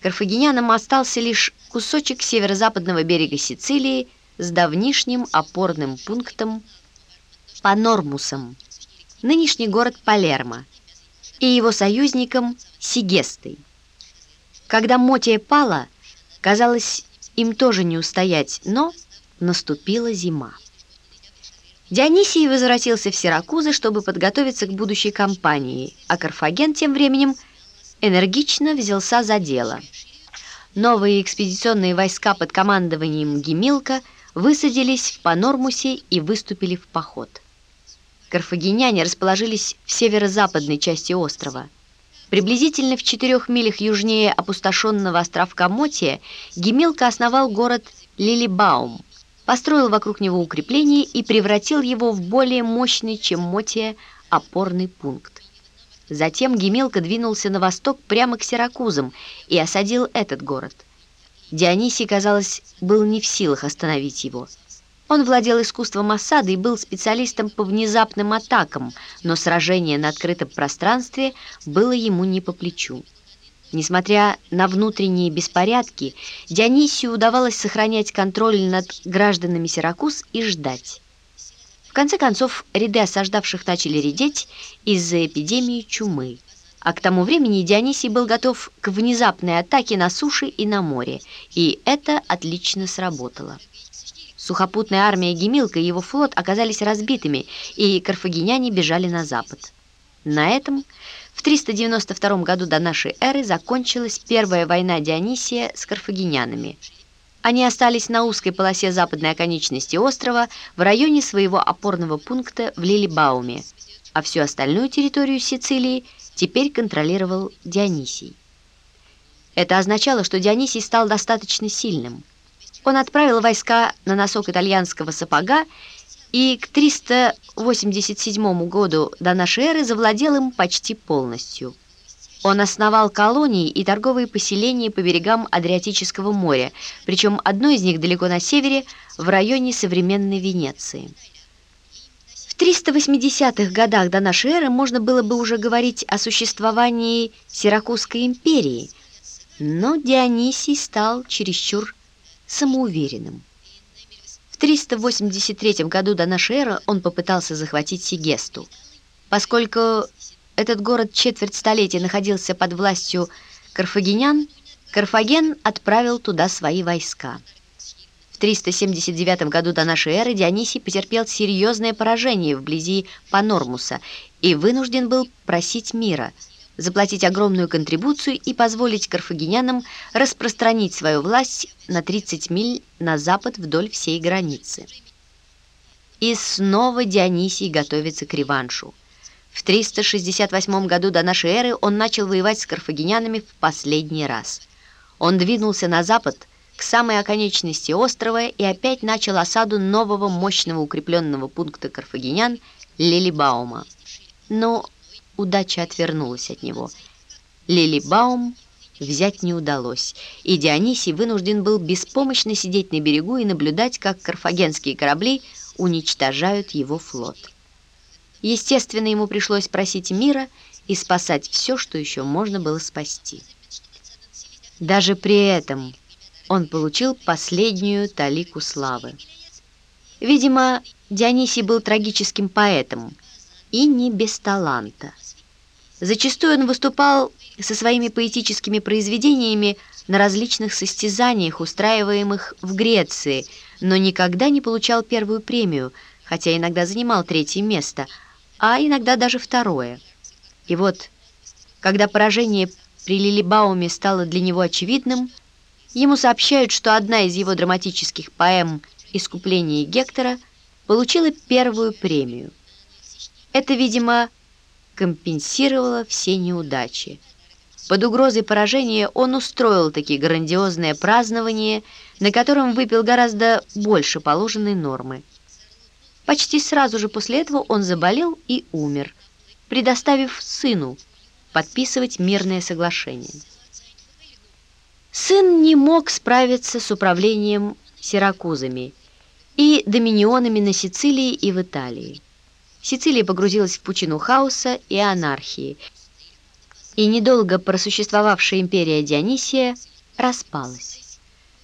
Карфагенянам остался лишь кусочек северо-западного берега Сицилии с давнишним опорным пунктом Панормусом, нынешний город Палермо, и его союзником Сигестой. Когда Мотия пала, казалось, им тоже не устоять, но наступила зима. Дионисий возвратился в Сиракузы, чтобы подготовиться к будущей кампании, а Карфаген тем временем энергично взялся за дело. Новые экспедиционные войска под командованием Гемилка высадились в Панормусе и выступили в поход. Карфагеняне расположились в северо-западной части острова. Приблизительно в четырех милях южнее опустошенного островка Мотия Гемилка основал город Лилибаум, построил вокруг него укрепление и превратил его в более мощный, чем Мотия, опорный пункт. Затем Гемелка двинулся на восток прямо к Сиракузам и осадил этот город. Дионисий, казалось, был не в силах остановить его. Он владел искусством осады и был специалистом по внезапным атакам, но сражение на открытом пространстве было ему не по плечу. Несмотря на внутренние беспорядки, Дионисию удавалось сохранять контроль над гражданами Сиракуз и ждать. Конце концов, ряды осаждавших начали редеть из-за эпидемии чумы. А к тому времени Дионисий был готов к внезапной атаке на суше и на море, и это отлично сработало. Сухопутная армия Гемилка и его флот оказались разбитыми, и карфагеняне бежали на запад. На этом в 392 году до нашей эры закончилась первая война Дионисия с карфагенянами. Они остались на узкой полосе западной оконечности острова в районе своего опорного пункта в Лилибауме, а всю остальную территорию Сицилии теперь контролировал Дионисий. Это означало, что Дионисий стал достаточно сильным. Он отправил войска на носок итальянского сапога и к 387 году до нашей завладел им почти полностью. Он основал колонии и торговые поселения по берегам Адриатического моря, причем одно из них далеко на севере, в районе современной Венеции. В 380-х годах до нашей эры можно было бы уже говорить о существовании Сиракузской империи, но Дионисий стал чересчур самоуверенным. В 383 году до нашей эры он попытался захватить Сигесту. Поскольку этот город четверть столетия находился под властью карфагенян, Карфаген отправил туда свои войска. В 379 году до нашей эры Дионисий потерпел серьезное поражение вблизи Панормуса и вынужден был просить мира – заплатить огромную контрибуцию и позволить карфагенянам распространить свою власть на 30 миль на запад вдоль всей границы. И снова Дионисий готовится к реваншу. В 368 году до нашей эры он начал воевать с карфагенянами в последний раз. Он двинулся на запад к самой оконечности острова и опять начал осаду нового мощного укрепленного пункта карфагенян Лилибаума. Но удача отвернулась от него. Лилибаум взять не удалось, и Дионисий вынужден был беспомощно сидеть на берегу и наблюдать, как карфагенские корабли уничтожают его флот. Естественно, ему пришлось просить мира и спасать все, что еще можно было спасти. Даже при этом он получил последнюю талику славы. Видимо, Дионисий был трагическим поэтом и не без таланта. Зачастую он выступал со своими поэтическими произведениями на различных состязаниях, устраиваемых в Греции, но никогда не получал первую премию, хотя иногда занимал третье место, а иногда даже второе. И вот, когда поражение при Лилибауме стало для него очевидным, ему сообщают, что одна из его драматических поэм «Искупление Гектора» получила первую премию. Это, видимо, компенсировала все неудачи. Под угрозой поражения он устроил такие грандиозные празднования, на котором выпил гораздо больше положенной нормы. Почти сразу же после этого он заболел и умер, предоставив сыну подписывать мирное соглашение. Сын не мог справиться с управлением Сиракузами и доминионами на Сицилии и в Италии. Сицилия погрузилась в пучину хаоса и анархии. и недолго просуществовавшая империя Дионисия распалась.